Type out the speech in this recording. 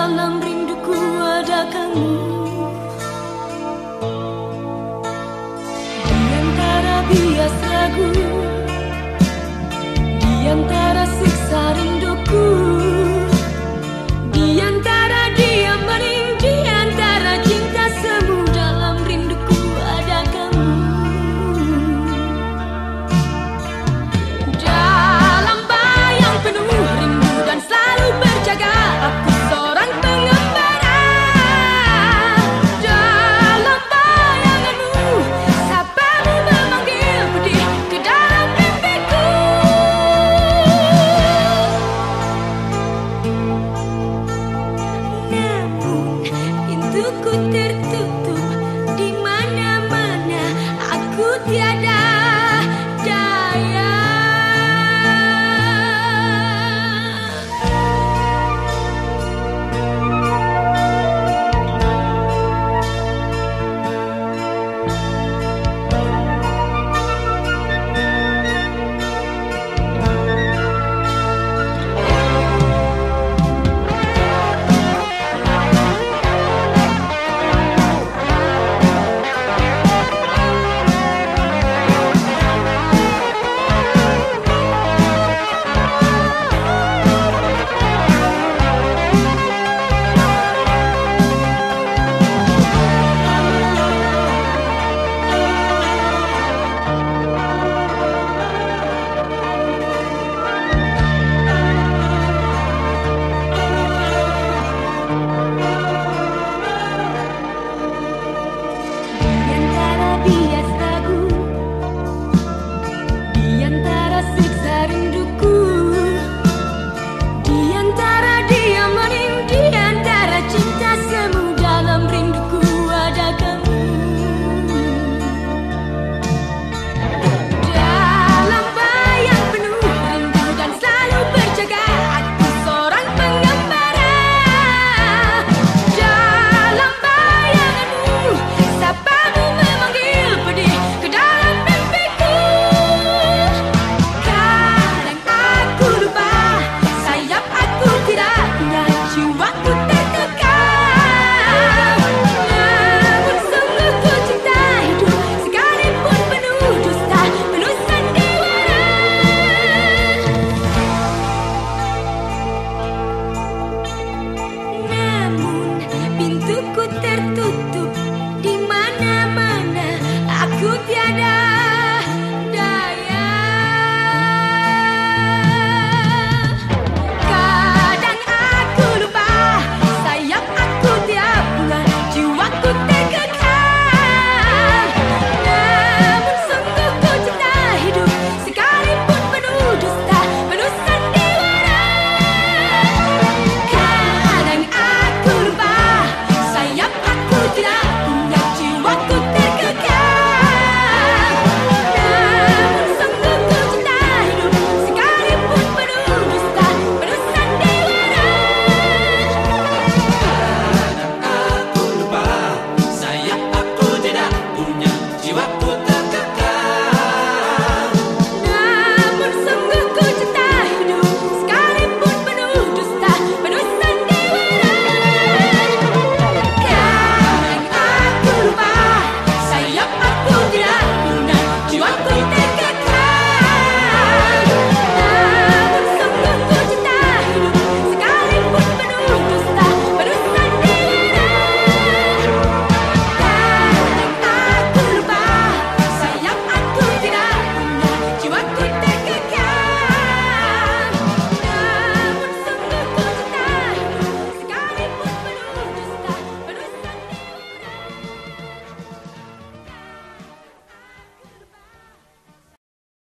dalam rinduku ada kamu. hidupku tertutup.